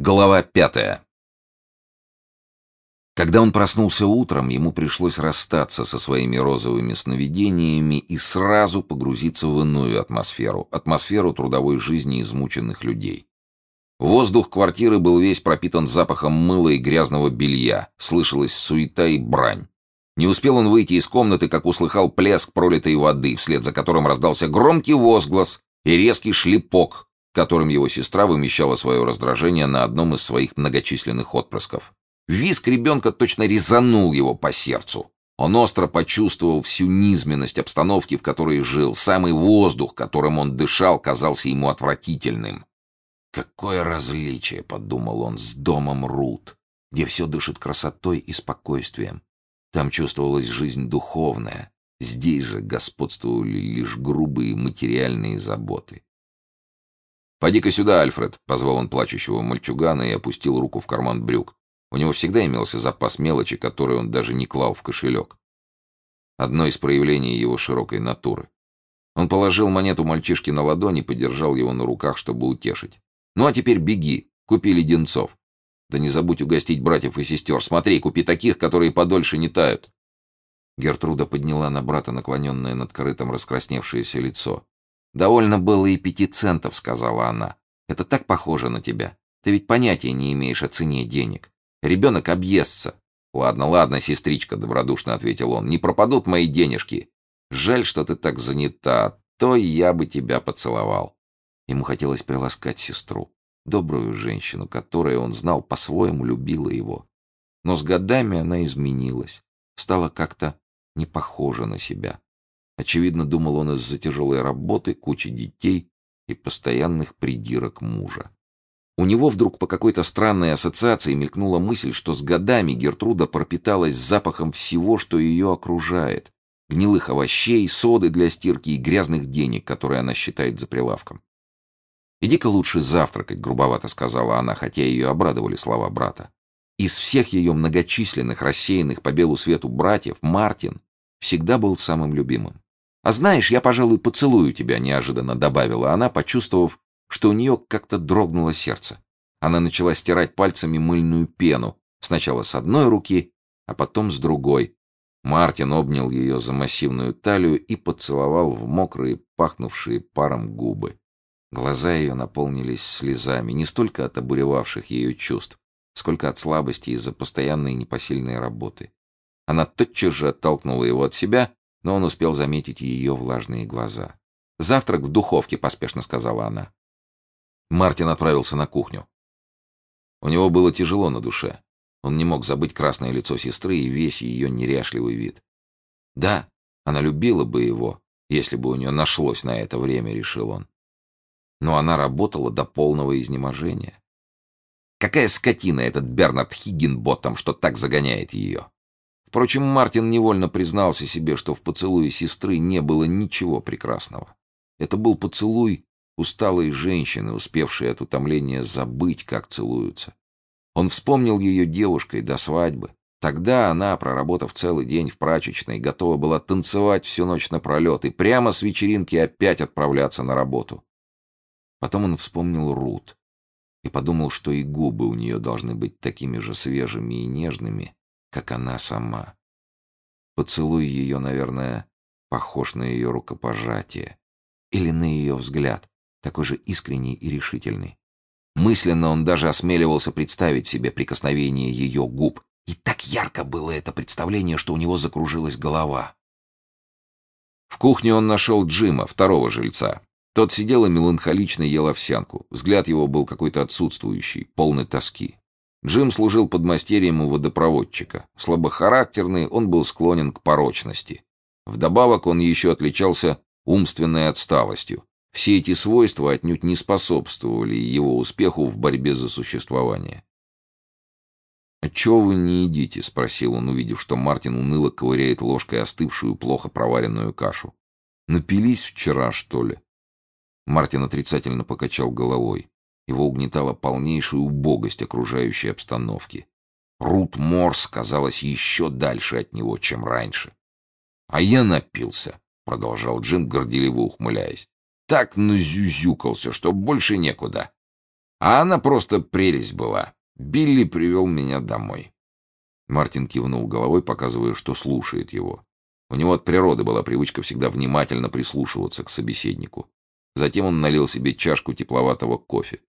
Глава пятая. Когда он проснулся утром, ему пришлось расстаться со своими розовыми сновидениями и сразу погрузиться в иную атмосферу, атмосферу трудовой жизни измученных людей. Воздух квартиры был весь пропитан запахом мыла и грязного белья, слышалась суета и брань. Не успел он выйти из комнаты, как услыхал плеск пролитой воды, вслед за которым раздался громкий возглас и резкий шлепок, которым его сестра вымещала свое раздражение на одном из своих многочисленных отпрысков. Виск ребенка точно резанул его по сердцу. Он остро почувствовал всю низменность обстановки, в которой жил. Самый воздух, которым он дышал, казался ему отвратительным. «Какое различие», — подумал он, — «с домом Рут, где все дышит красотой и спокойствием. Там чувствовалась жизнь духовная, здесь же господствовали лишь грубые материальные заботы. «Поди-ка сюда, Альфред», — позвал он плачущего мальчугана и опустил руку в карман брюк. У него всегда имелся запас мелочи, который он даже не клал в кошелек. Одно из проявлений его широкой натуры. Он положил монету мальчишке на ладони и подержал его на руках, чтобы утешить. «Ну а теперь беги, купи леденцов. Да не забудь угостить братьев и сестер. Смотри, купи таких, которые подольше не тают». Гертруда подняла на брата наклоненное над корытом раскрасневшееся лицо. «Довольно было и пяти центов», — сказала она. «Это так похоже на тебя. Ты ведь понятия не имеешь о цене денег. Ребенок объестся». «Ладно, ладно, сестричка», — добродушно ответил он. «Не пропадут мои денежки. Жаль, что ты так занята. То я бы тебя поцеловал». Ему хотелось приласкать сестру, добрую женщину, которая, он знал, по-своему любила его. Но с годами она изменилась, стала как-то не похожа на себя. Очевидно, думал он из-за тяжелой работы, кучи детей и постоянных придирок мужа. У него вдруг по какой-то странной ассоциации мелькнула мысль, что с годами Гертруда пропиталась запахом всего, что ее окружает. Гнилых овощей, соды для стирки и грязных денег, которые она считает за прилавком. «Иди-ка лучше завтракать», — грубовато сказала она, хотя ее обрадовали слова брата. Из всех ее многочисленных, рассеянных по белу свету братьев, Мартин всегда был самым любимым. «А знаешь, я, пожалуй, поцелую тебя», — неожиданно добавила она, почувствовав, что у нее как-то дрогнуло сердце. Она начала стирать пальцами мыльную пену, сначала с одной руки, а потом с другой. Мартин обнял ее за массивную талию и поцеловал в мокрые, пахнувшие паром губы. Глаза ее наполнились слезами, не столько от обуревавших ее чувств, сколько от слабости из-за постоянной непосильной работы. Она тотчас же оттолкнула его от себя но он успел заметить ее влажные глаза. «Завтрак в духовке», — поспешно сказала она. Мартин отправился на кухню. У него было тяжело на душе. Он не мог забыть красное лицо сестры и весь ее неряшливый вид. Да, она любила бы его, если бы у нее нашлось на это время, решил он. Но она работала до полного изнеможения. Какая скотина этот Бернард Хиггинботтом, что так загоняет ее? Впрочем, Мартин невольно признался себе, что в поцелуе сестры не было ничего прекрасного. Это был поцелуй усталой женщины, успевшей от утомления забыть, как целуются. Он вспомнил ее девушкой до свадьбы. Тогда она, проработав целый день в прачечной, готова была танцевать всю ночь напролет и прямо с вечеринки опять отправляться на работу. Потом он вспомнил Рут и подумал, что и губы у нее должны быть такими же свежими и нежными, как она сама. Поцелуй ее, наверное, похож на ее рукопожатие. Или на ее взгляд, такой же искренний и решительный. Мысленно он даже осмеливался представить себе прикосновение ее губ. И так ярко было это представление, что у него закружилась голова. В кухне он нашел Джима, второго жильца. Тот сидел и меланхолично ел овсянку. Взгляд его был какой-то отсутствующий, полный тоски. Джим служил подмастерьем у водопроводчика. Слабохарактерный, он был склонен к порочности. Вдобавок он еще отличался умственной отсталостью. Все эти свойства отнюдь не способствовали его успеху в борьбе за существование. «А чего вы не едите?» — спросил он, увидев, что Мартин уныло ковыряет ложкой остывшую, плохо проваренную кашу. «Напились вчера, что ли?» Мартин отрицательно покачал головой. Его угнетала полнейшая убогость окружающей обстановки. Рут Морс казалась еще дальше от него, чем раньше. «А я напился», — продолжал Джим, горделиво ухмыляясь. «Так назюзюкался, что больше некуда. А она просто прелесть была. Билли привел меня домой. Мартин кивнул головой, показывая, что слушает его. У него от природы была привычка всегда внимательно прислушиваться к собеседнику. Затем он налил себе чашку тепловатого кофе.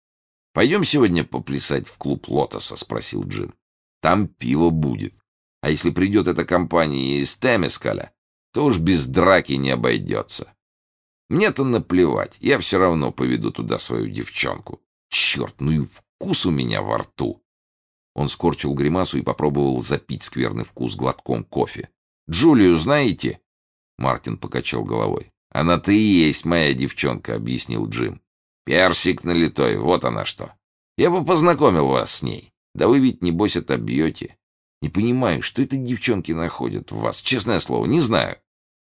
«Пойдем сегодня поплясать в клуб «Лотоса»?» — спросил Джим. «Там пиво будет. А если придет эта компания из Темескаля, то уж без драки не обойдется. Мне-то наплевать, я все равно поведу туда свою девчонку. Черт, ну и вкус у меня во рту!» Он скорчил гримасу и попробовал запить скверный вкус глотком кофе. «Джулию знаете?» Мартин покачал головой. «Она-то и есть моя девчонка», — объяснил Джим. Персик налитой, вот она что. Я бы познакомил вас с ней. Да вы ведь, небось, отобьете. Не понимаю, что это девчонки находят в вас, честное слово, не знаю.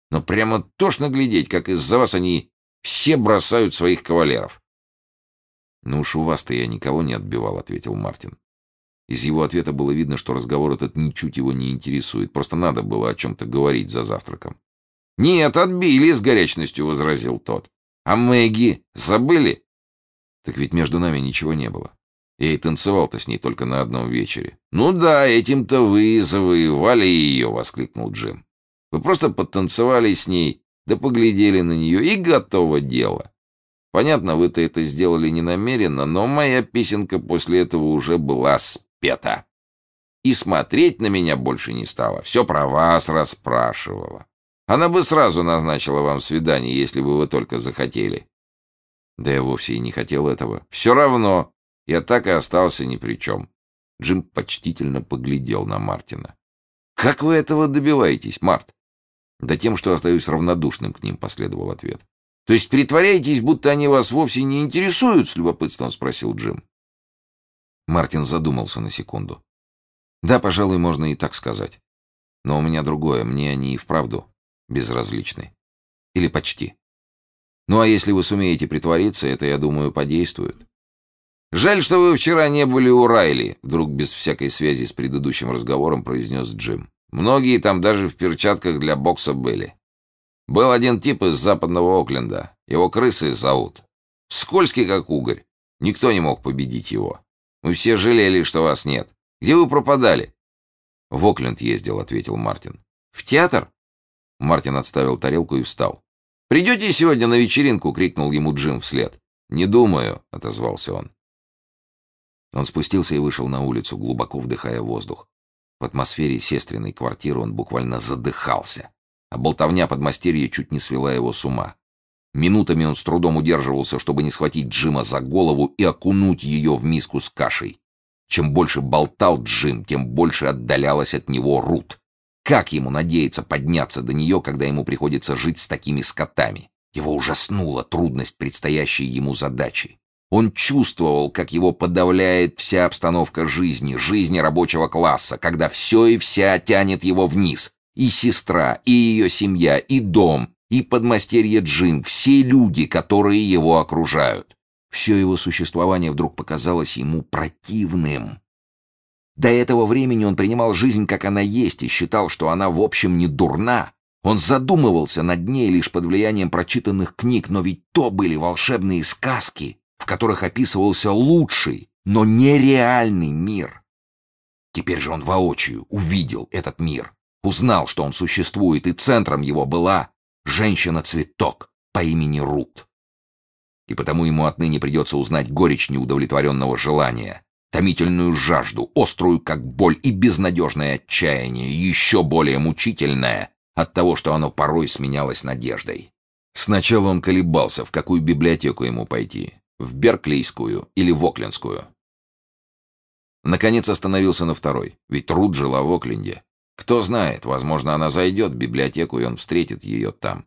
Но прямо тошно глядеть, как из-за вас они все бросают своих кавалеров. «Ну уж у вас-то я никого не отбивал», — ответил Мартин. Из его ответа было видно, что разговор этот ничуть его не интересует. Просто надо было о чем-то говорить за завтраком. «Нет, отбили», — с горячностью возразил тот. «А Мэгги забыли?» Так ведь между нами ничего не было. Я и танцевал-то с ней только на одном вечере. «Ну да, этим-то вы завоевали ее!» — воскликнул Джим. «Вы просто подтанцевали с ней, да поглядели на нее, и готово дело. Понятно, вы-то это сделали не намеренно, но моя песенка после этого уже была спета. И смотреть на меня больше не стала, все про вас расспрашивала. Она бы сразу назначила вам свидание, если бы вы только захотели. Да я вовсе и не хотел этого. Все равно, я так и остался ни при чем. Джим почтительно поглядел на Мартина. «Как вы этого добиваетесь, Март?» «Да тем, что остаюсь равнодушным к ним», — последовал ответ. «То есть притворяетесь, будто они вас вовсе не интересуют?» — с любопытством спросил Джим. Мартин задумался на секунду. «Да, пожалуй, можно и так сказать. Но у меня другое, мне они и вправду безразличны. Или почти. Ну а если вы сумеете притвориться, это, я думаю, подействует. «Жаль, что вы вчера не были у Райли», — вдруг без всякой связи с предыдущим разговором произнес Джим. «Многие там даже в перчатках для бокса были. Был один тип из западного Окленда. Его крысы зовут. Скользкий, как угорь. Никто не мог победить его. Мы все жалели, что вас нет. Где вы пропадали?» «В Окленд ездил», — ответил Мартин. «В театр?» Мартин отставил тарелку и встал. «Придете сегодня на вечеринку?» — крикнул ему Джим вслед. «Не думаю», — отозвался он. Он спустился и вышел на улицу, глубоко вдыхая воздух. В атмосфере сестриной квартиры он буквально задыхался, а болтовня подмастерья чуть не свела его с ума. Минутами он с трудом удерживался, чтобы не схватить Джима за голову и окунуть ее в миску с кашей. Чем больше болтал Джим, тем больше отдалялась от него Рут. Как ему надеяться подняться до нее, когда ему приходится жить с такими скотами? Его ужаснула трудность предстоящей ему задачи. Он чувствовал, как его подавляет вся обстановка жизни, жизни рабочего класса, когда все и вся тянет его вниз. И сестра, и ее семья, и дом, и подмастерье Джим, все люди, которые его окружают. Все его существование вдруг показалось ему противным. До этого времени он принимал жизнь, как она есть, и считал, что она в общем не дурна. Он задумывался над ней лишь под влиянием прочитанных книг, но ведь то были волшебные сказки, в которых описывался лучший, но нереальный мир. Теперь же он воочию увидел этот мир, узнал, что он существует, и центром его была женщина-цветок по имени Рут. И потому ему отныне придется узнать горечь неудовлетворенного желания, томительную жажду, острую как боль и безнадежное отчаяние, еще более мучительное от того, что оно порой сменялось надеждой. Сначала он колебался, в какую библиотеку ему пойти, в Берклейскую или в Оклендскую. Наконец остановился на второй, ведь Рут жила в Окленде. Кто знает, возможно, она зайдет в библиотеку, и он встретит ее там.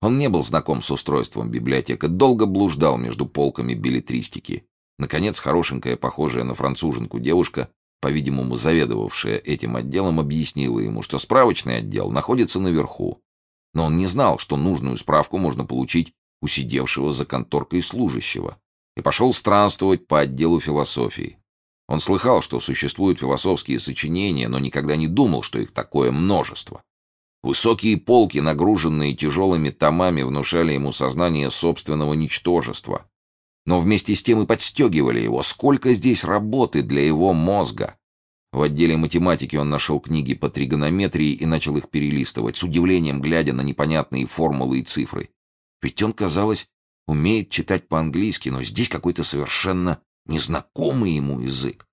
Он не был знаком с устройством библиотеки, долго блуждал между полками билетристики, Наконец, хорошенькая, похожая на француженку девушка, по-видимому, заведовавшая этим отделом, объяснила ему, что справочный отдел находится наверху. Но он не знал, что нужную справку можно получить у сидевшего за конторкой служащего, и пошел странствовать по отделу философии. Он слыхал, что существуют философские сочинения, но никогда не думал, что их такое множество. Высокие полки, нагруженные тяжелыми томами, внушали ему сознание собственного ничтожества. Но вместе с тем и подстегивали его. Сколько здесь работы для его мозга! В отделе математики он нашел книги по тригонометрии и начал их перелистывать, с удивлением глядя на непонятные формулы и цифры. Ведь он, казалось, умеет читать по-английски, но здесь какой-то совершенно незнакомый ему язык.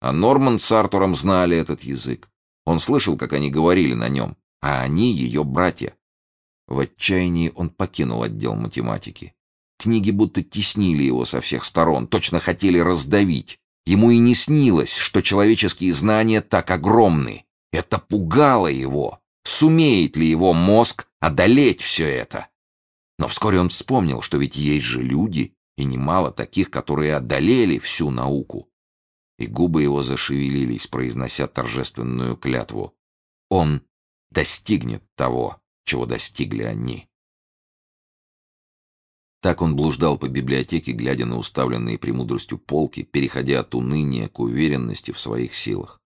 А Норман с Артуром знали этот язык. Он слышал, как они говорили на нем, а они ее братья. В отчаянии он покинул отдел математики. Книги будто теснили его со всех сторон, точно хотели раздавить. Ему и не снилось, что человеческие знания так огромны. Это пугало его. Сумеет ли его мозг одолеть все это? Но вскоре он вспомнил, что ведь есть же люди, и немало таких, которые одолели всю науку. И губы его зашевелились, произнося торжественную клятву. Он достигнет того, чего достигли они. Так он блуждал по библиотеке, глядя на уставленные премудростью полки, переходя от уныния к уверенности в своих силах.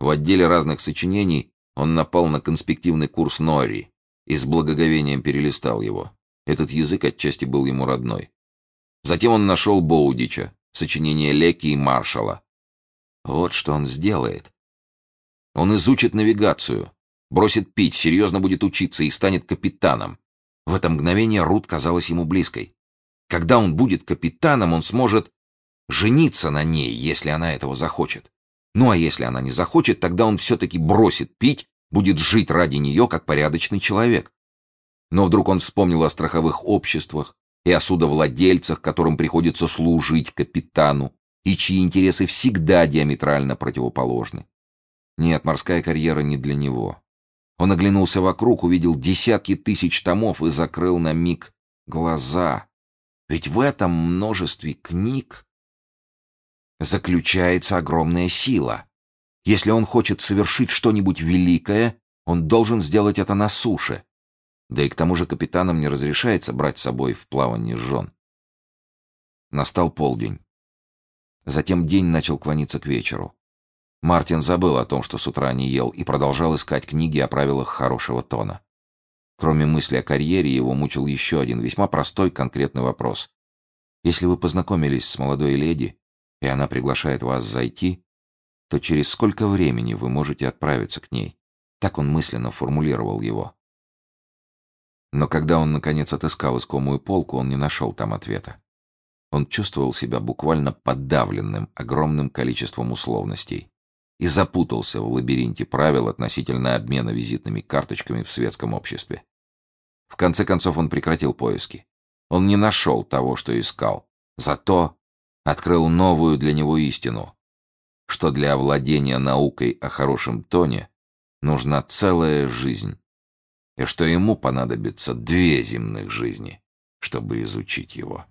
В отделе разных сочинений он напал на конспективный курс Нори и с благоговением перелистал его. Этот язык отчасти был ему родной. Затем он нашел Боудича, сочинение Леки и Маршала. Вот что он сделает. Он изучит навигацию, бросит пить, серьезно будет учиться и станет капитаном. В это мгновение Рут казалась ему близкой. Когда он будет капитаном, он сможет жениться на ней, если она этого захочет. Ну а если она не захочет, тогда он все-таки бросит пить, будет жить ради нее, как порядочный человек. Но вдруг он вспомнил о страховых обществах и о судовладельцах, которым приходится служить капитану, и чьи интересы всегда диаметрально противоположны. Нет, морская карьера не для него. Он оглянулся вокруг, увидел десятки тысяч томов и закрыл на миг глаза. Ведь в этом множестве книг заключается огромная сила. Если он хочет совершить что-нибудь великое, он должен сделать это на суше. Да и к тому же капитанам не разрешается брать с собой в плавание жен. Настал полдень. Затем день начал клониться к вечеру. Мартин забыл о том, что с утра не ел, и продолжал искать книги о правилах хорошего тона. Кроме мысли о карьере, его мучил еще один, весьма простой, конкретный вопрос. Если вы познакомились с молодой леди, и она приглашает вас зайти, то через сколько времени вы можете отправиться к ней? Так он мысленно формулировал его. Но когда он, наконец, отыскал искомую полку, он не нашел там ответа. Он чувствовал себя буквально подавленным огромным количеством условностей и запутался в лабиринте правил относительно обмена визитными карточками в светском обществе. В конце концов он прекратил поиски. Он не нашел того, что искал. Зато открыл новую для него истину, что для овладения наукой о хорошем тоне нужна целая жизнь, и что ему понадобится две земных жизни, чтобы изучить его.